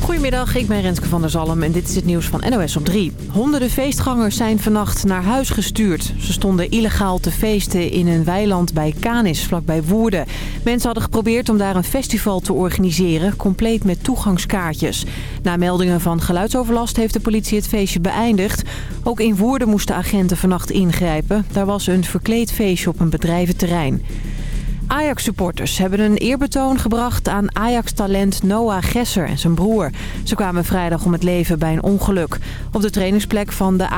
Goedemiddag, ik ben Renske van der Zalm en dit is het nieuws van NOS op 3. Honderden feestgangers zijn vannacht naar huis gestuurd. Ze stonden illegaal te feesten in een weiland bij Canis, vlakbij Woerden. Mensen hadden geprobeerd om daar een festival te organiseren, compleet met toegangskaartjes. Na meldingen van geluidsoverlast heeft de politie het feestje beëindigd. Ook in Woerden moesten agenten vannacht ingrijpen. Daar was een verkleed feestje op een bedrijventerrein. Ajax-supporters hebben een eerbetoon gebracht aan Ajax-talent Noah Gesser en zijn broer. Ze kwamen vrijdag om het leven bij een ongeluk. Op de trainingsplek van de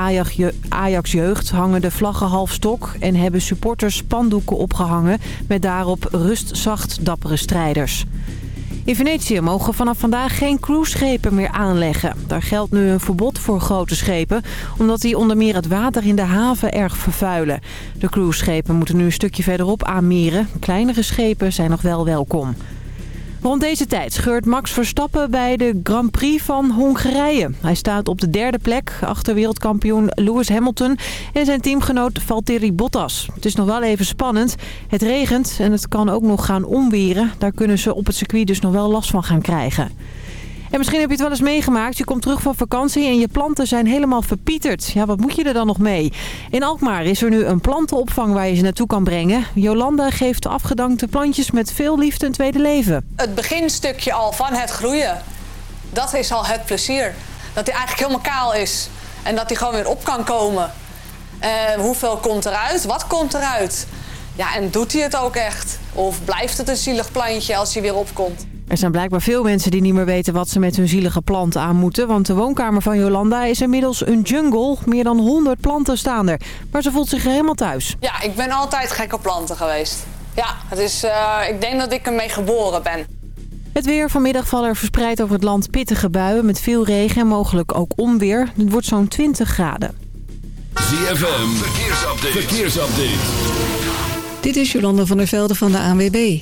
Ajax-jeugd hangen de vlaggen half stok... en hebben supporters spandoeken opgehangen met daarop rust zacht dappere strijders. In Venetië mogen vanaf vandaag geen cruiseschepen meer aanleggen. Daar geldt nu een verbod voor grote schepen... omdat die onder meer het water in de haven erg vervuilen. De cruiseschepen moeten nu een stukje verderop aanmeren. Kleinere schepen zijn nog wel welkom. Rond deze tijd scheurt Max Verstappen bij de Grand Prix van Hongarije. Hij staat op de derde plek achter wereldkampioen Lewis Hamilton en zijn teamgenoot Valtteri Bottas. Het is nog wel even spannend. Het regent en het kan ook nog gaan omweren. Daar kunnen ze op het circuit dus nog wel last van gaan krijgen. En misschien heb je het wel eens meegemaakt. Je komt terug van vakantie en je planten zijn helemaal verpieterd. Ja, wat moet je er dan nog mee? In Alkmaar is er nu een plantenopvang waar je ze naartoe kan brengen. Jolanda geeft afgedankte plantjes met veel liefde een tweede leven. Het beginstukje al van het groeien, dat is al het plezier. Dat hij eigenlijk helemaal kaal is. En dat hij gewoon weer op kan komen. Uh, hoeveel komt eruit? Wat komt eruit? Ja, en doet hij het ook echt? Of blijft het een zielig plantje als hij weer opkomt? Er zijn blijkbaar veel mensen die niet meer weten wat ze met hun zielige planten aan moeten. Want de woonkamer van Jolanda is inmiddels een jungle. Meer dan 100 planten staan er. Maar ze voelt zich helemaal thuis. Ja, ik ben altijd gek op planten geweest. Ja, het is, uh, ik denk dat ik ermee geboren ben. Het weer vanmiddag vallen er verspreid over het land pittige buien met veel regen en mogelijk ook onweer. Het wordt zo'n 20 graden. ZFM, verkeersupdate. verkeersupdate. Dit is Jolanda van der Velde van de ANWB.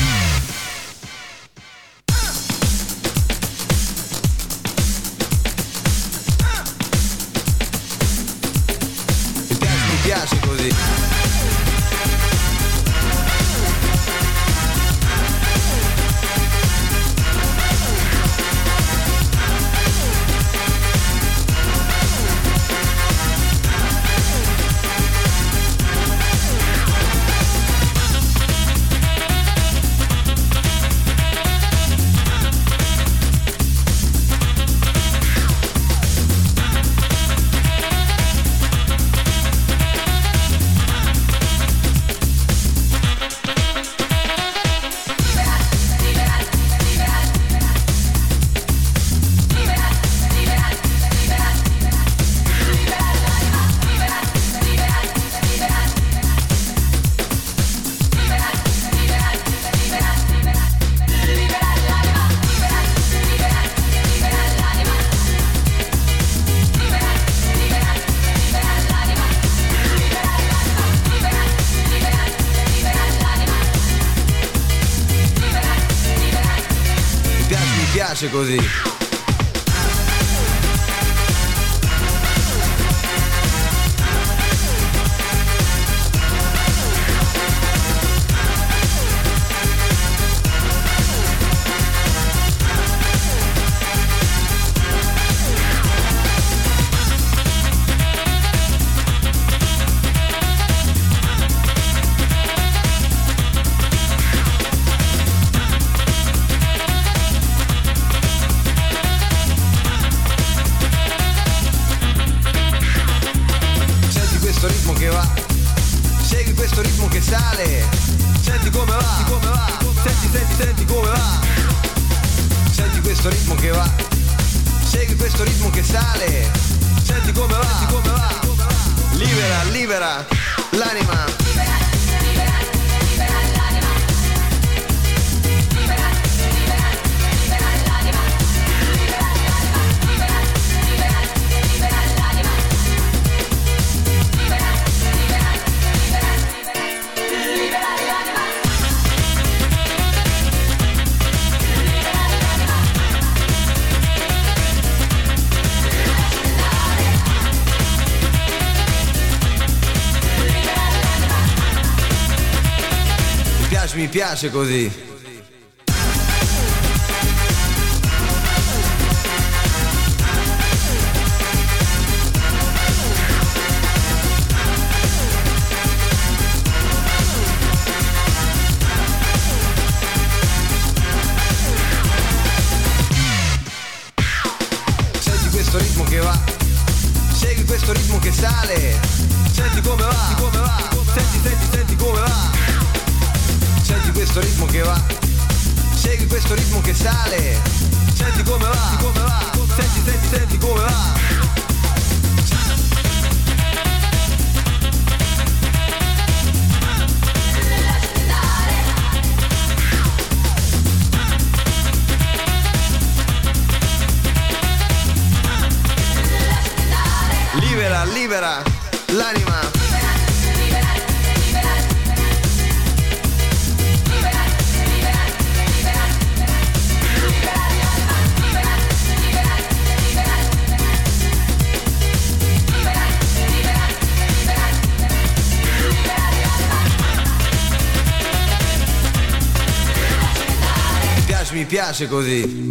City. piace così. Piace così.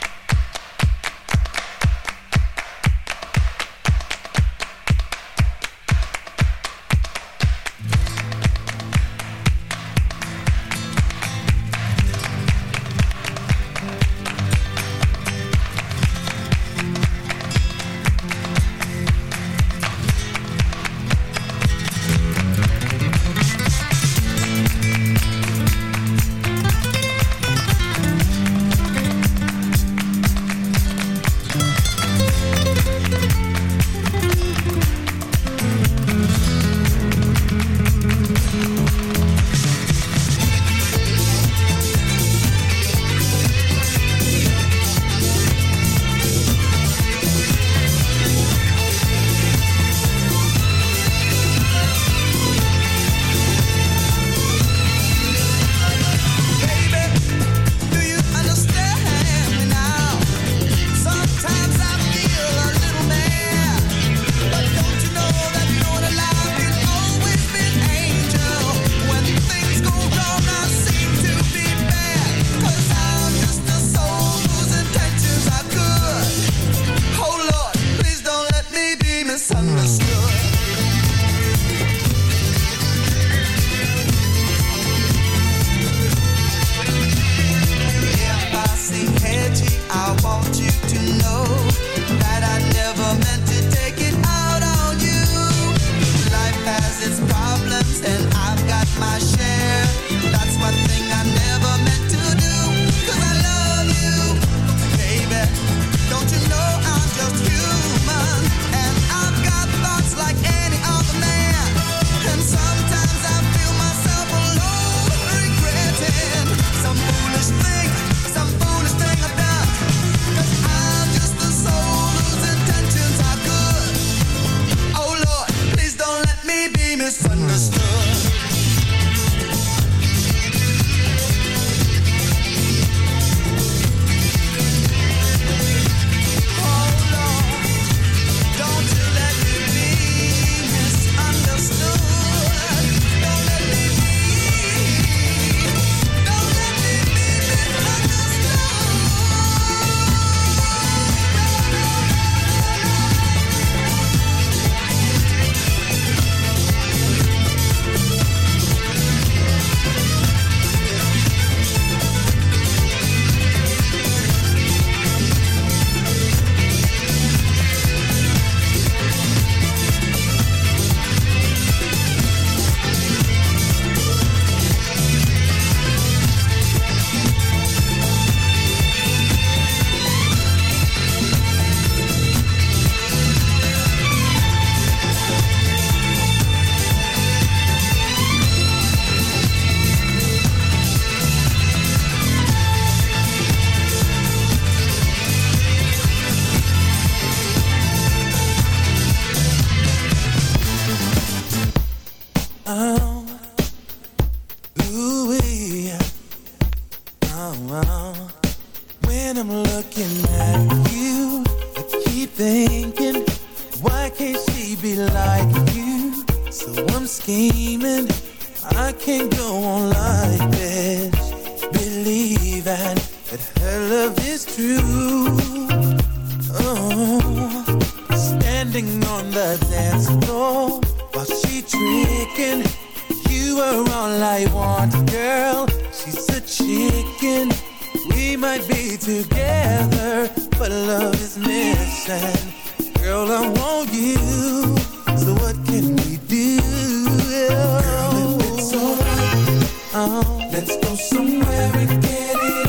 town. Let's go somewhere and get it.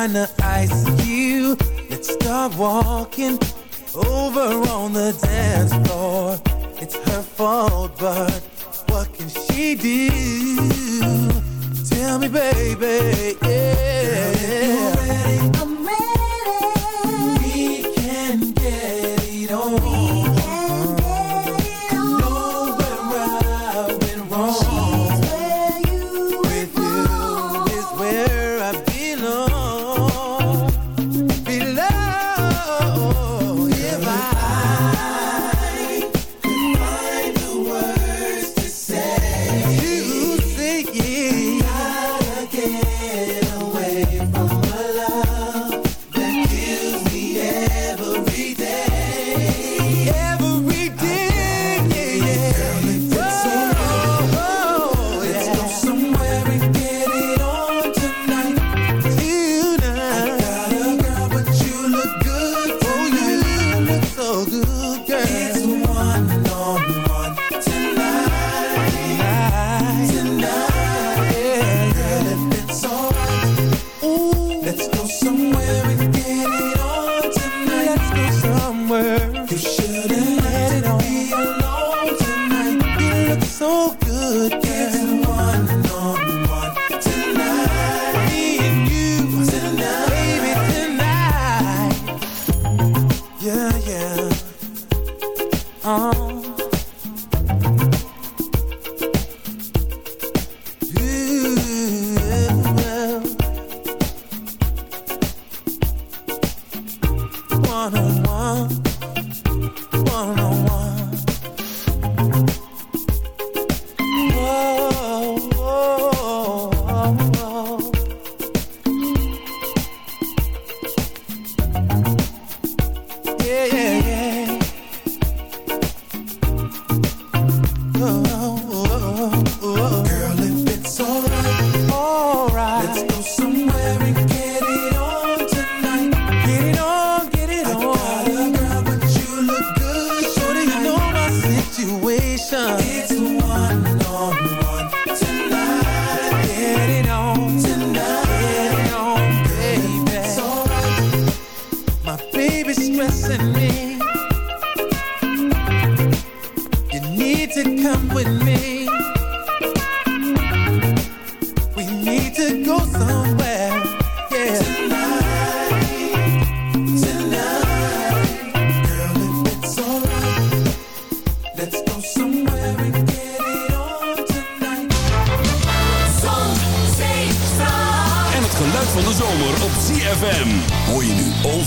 Trying to ice you. Let's start walking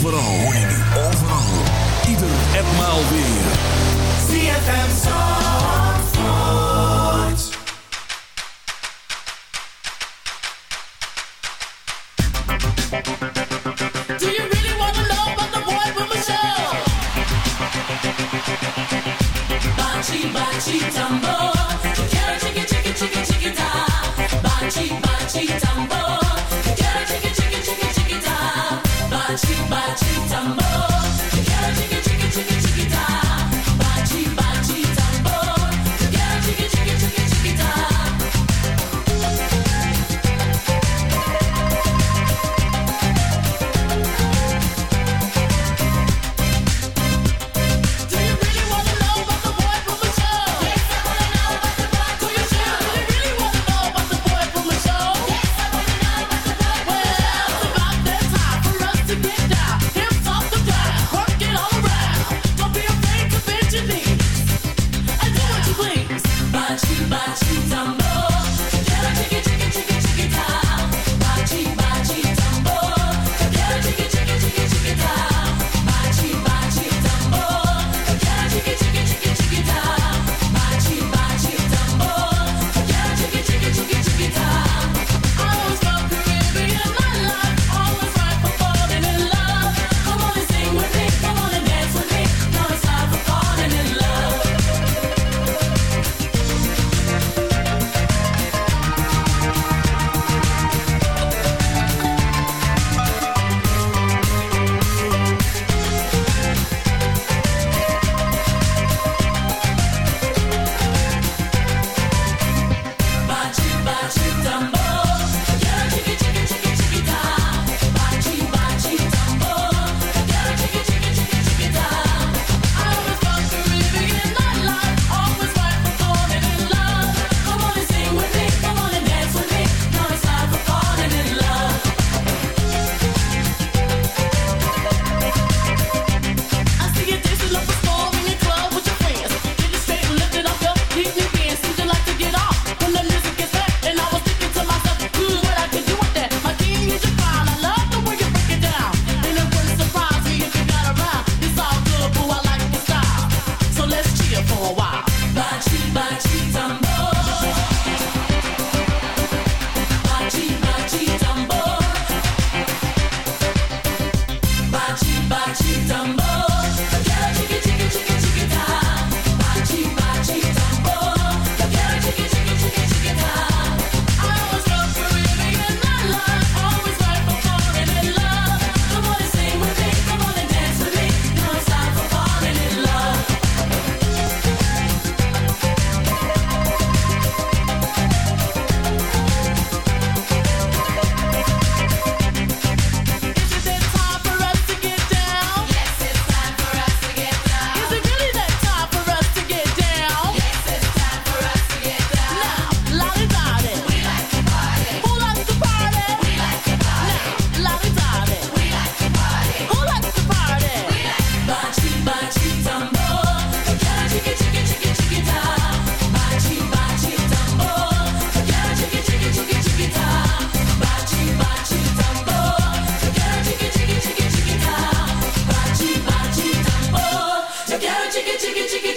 overal. Overal. Ieder en maal weer.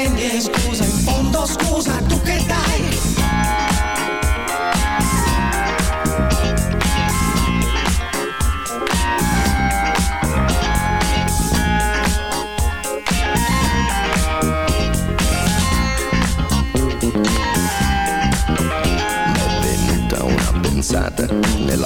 E scusa, in fondo scusa, tu che dai? m'è una pensata,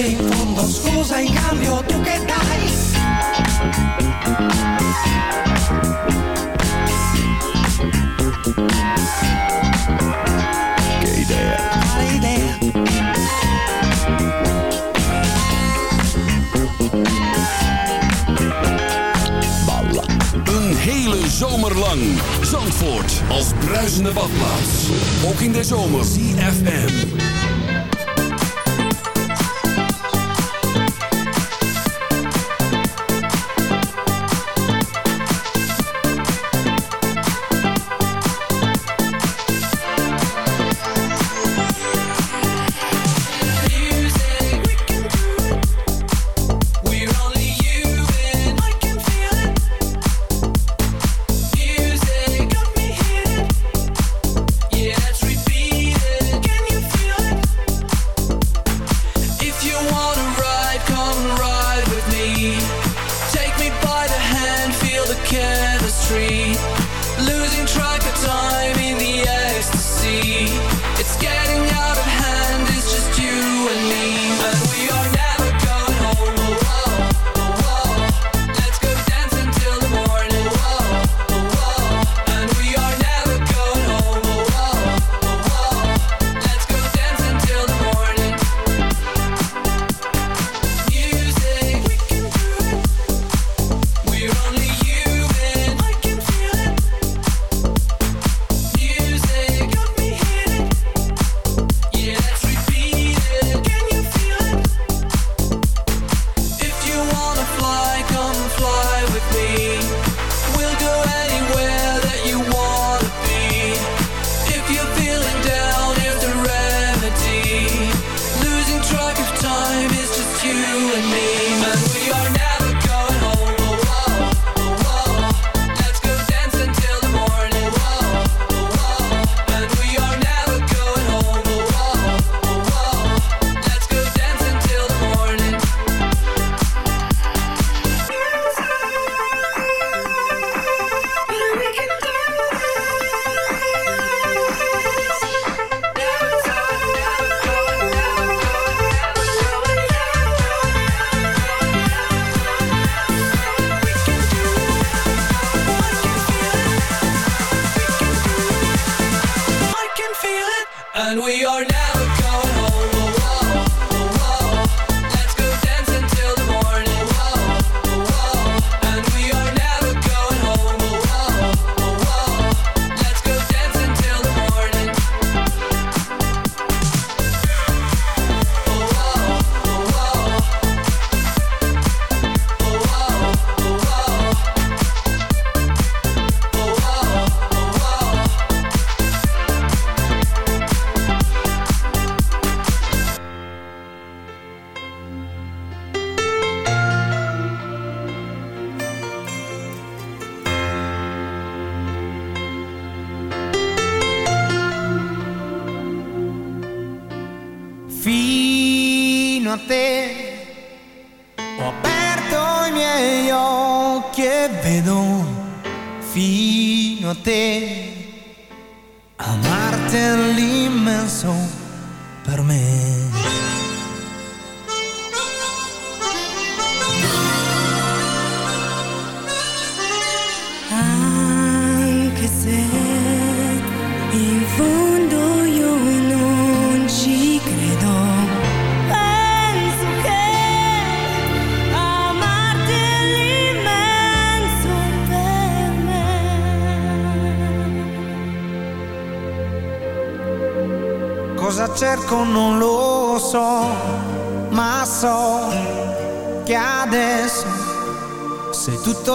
In fondo. Scusa in cambio tu che dai? hele zomer lang. Zandvoort als bruisende badplaats. Ook in de zomer. CFM.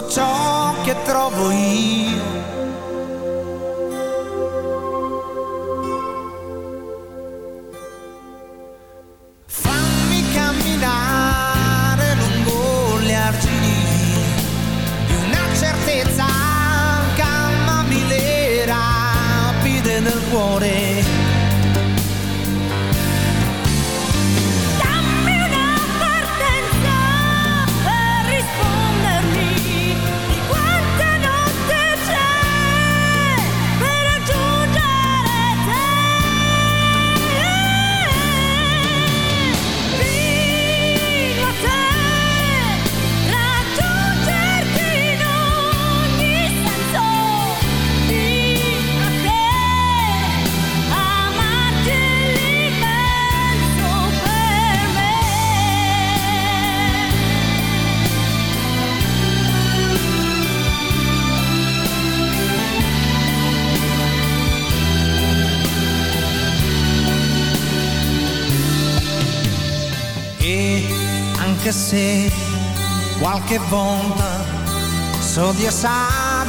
so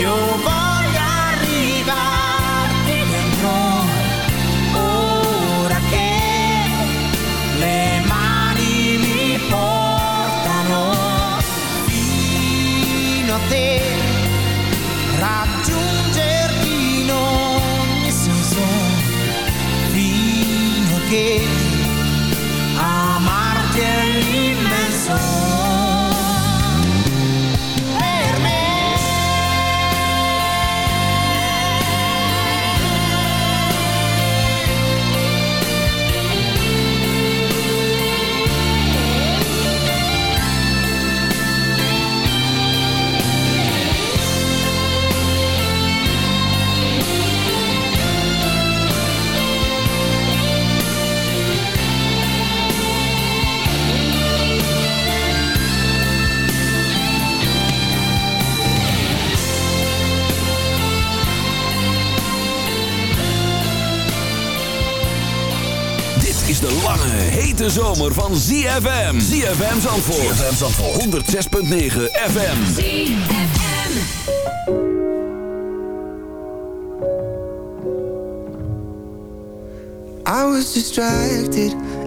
You've ZFM. ZFM Zandvoort. ZFM Zandvoort. 106.9 FM. ZFM. I was distracted.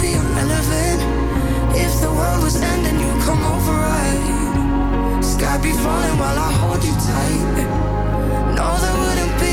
be irrelevant. If the world was ending, you come overright. Sky be falling while I hold you tight. No, there wouldn't be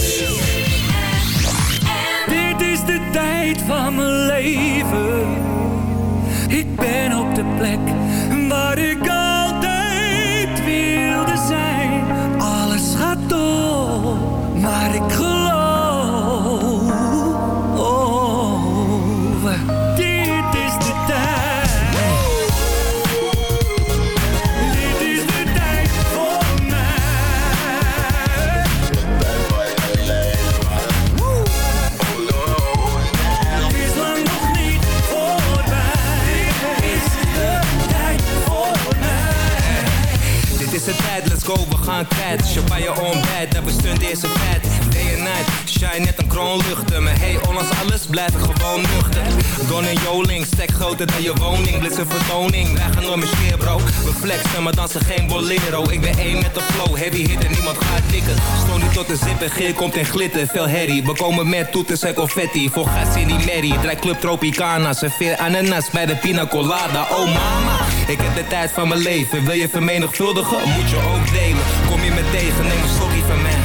En geer komt in glitter Veel herrie, we komen met toeters en confetti. Voor gas in die merrie, draai club Tropicana. Serveer ananas bij de pina colada. Oh mama, ik heb de tijd van mijn leven. Wil je vermenigvuldigen, moet je ook delen. Kom je me tegen, neem een slokje van mij.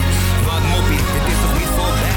Wat moppie, dit is toch niet voorbij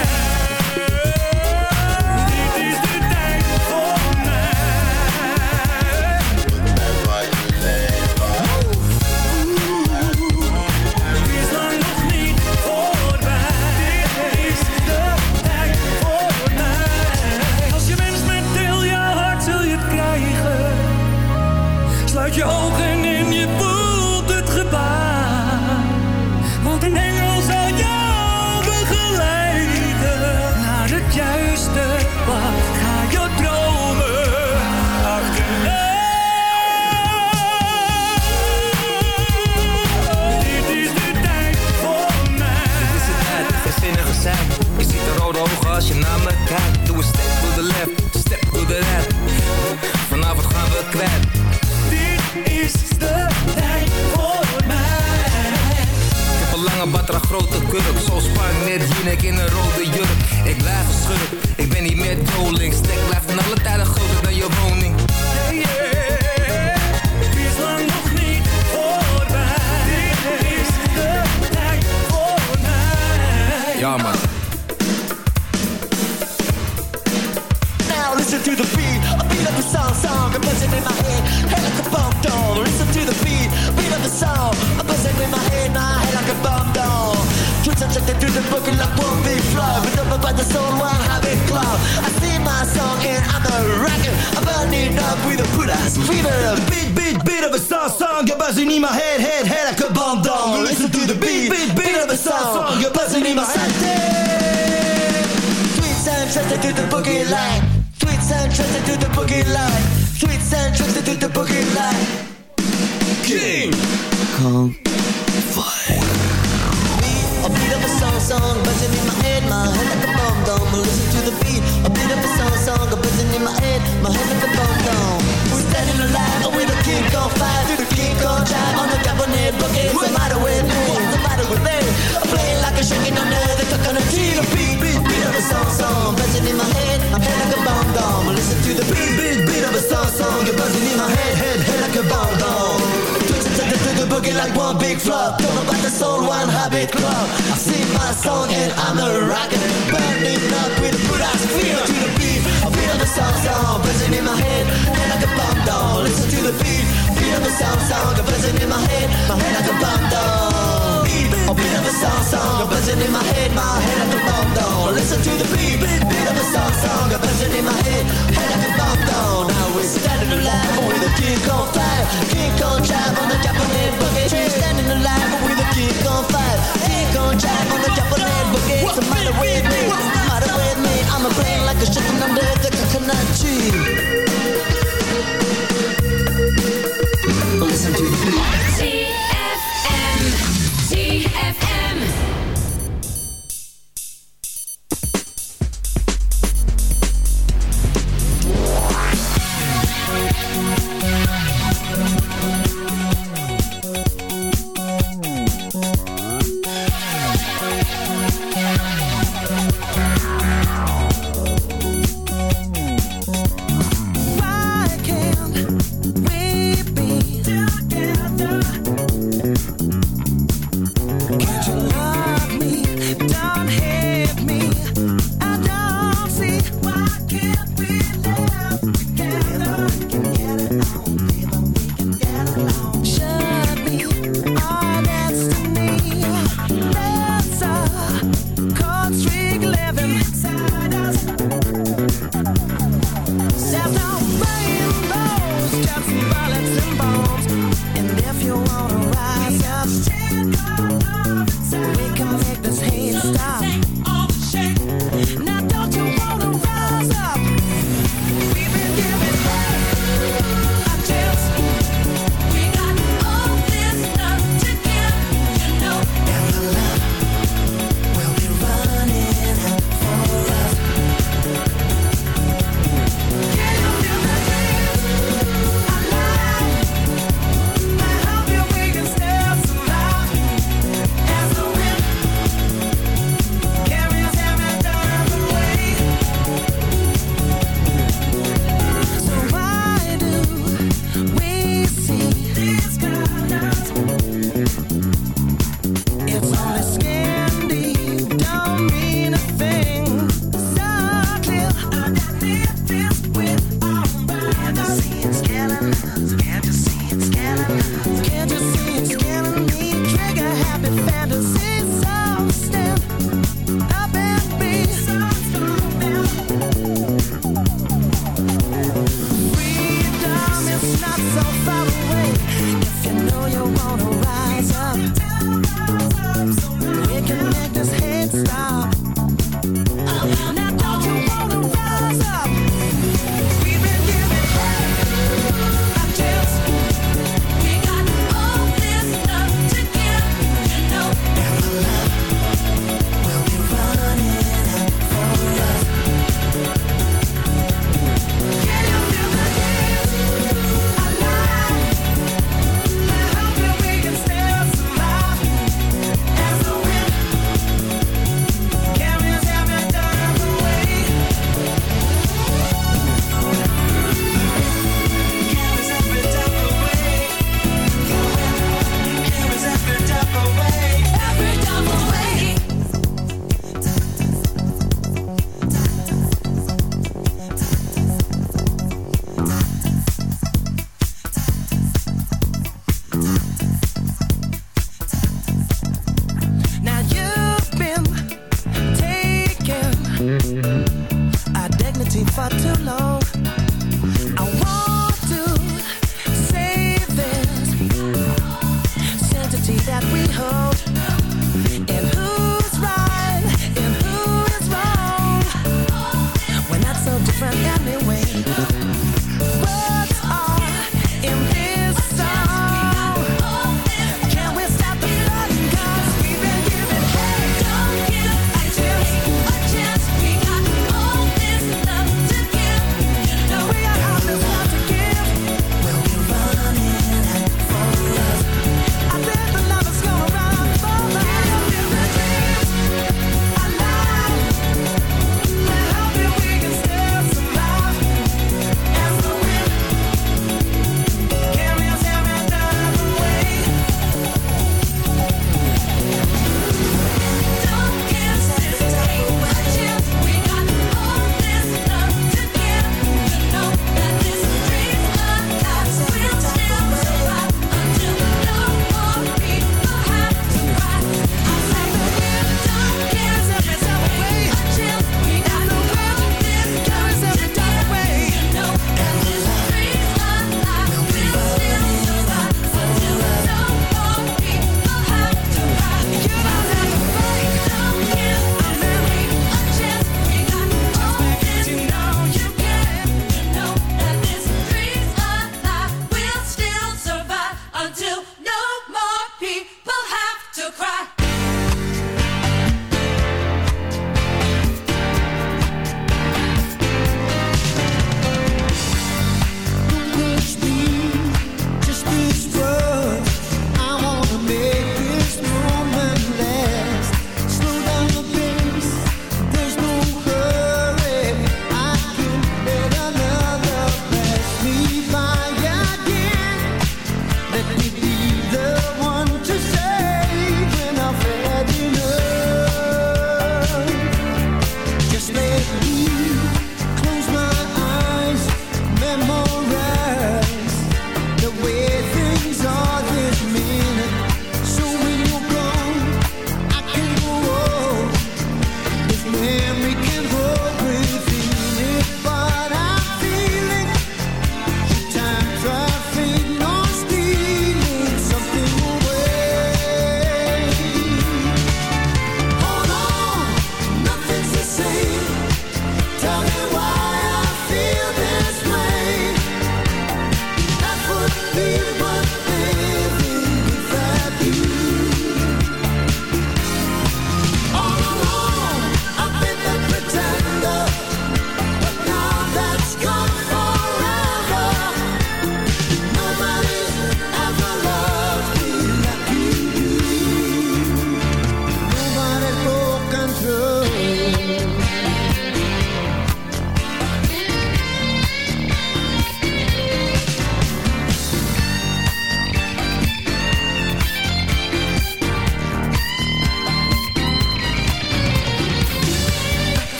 Kijkt Doe een step to the left, step to the right Vanavond gaan we kwijt. Dit is de tijd voor mij. Ik heb een lange batra, grote kurk. Zo spang net Jinek in een rode jurk. Ik blijf geschurk, ik ben niet meer doling. Stek blijft van alle tijden groter dan je woning listen to the beat, a beat of the song, song, a buzzing in my head, head like a bomb down. Listen to the beat, beat of the song, a buzzing in my head, my head like a bomb down. Twitch attracted to the book like one big flow, but up by the soul, one habit club. I sing my song and I'm a rocker, I'm burning up with a put ass fever. Beat, beat, beat of a song, song, a buzzing in my head, head, head like a bomb down. Listen to the beat, beat, beat of a song, song, a buzzing in my head. Sweet sound trusted to the boogie line. Sound trusted to the boogie line. Sweet sound trusted to the boogie line. King Kong A beat of a song song buzzing in my head, my head like a bomb dome. Listen to the beat, a beat of a song song buzzing in my head, my head like a bomb dome. We're standing alive with a king on fire, through the king on drive on the cabinet boogie. What's the matter with me? been shaking under the coconut tree, the beat, beat, beat of a song, song. Buzzing in my head, I'm head like a bomb bomb. Listen to the beat, beat, beat of a song, song. You're buzzing in my head, head, head like a bomb bomb. Twitching to the, to the boogie like one big flop. Don't know about the soul, one habit club. I sing my song and I'm a rocker, burning up with a good ass feel to the beat. I feel the song, song, buzzing in my head, head like a bomb bomb. Listen to the beat, beat of a song, song. Buzzing in my head. kick on fire, kick on drive on the Japanese boogie. Standing alive with a kick on fire, kick on drive on the Japanese boogie. What's the matter with me?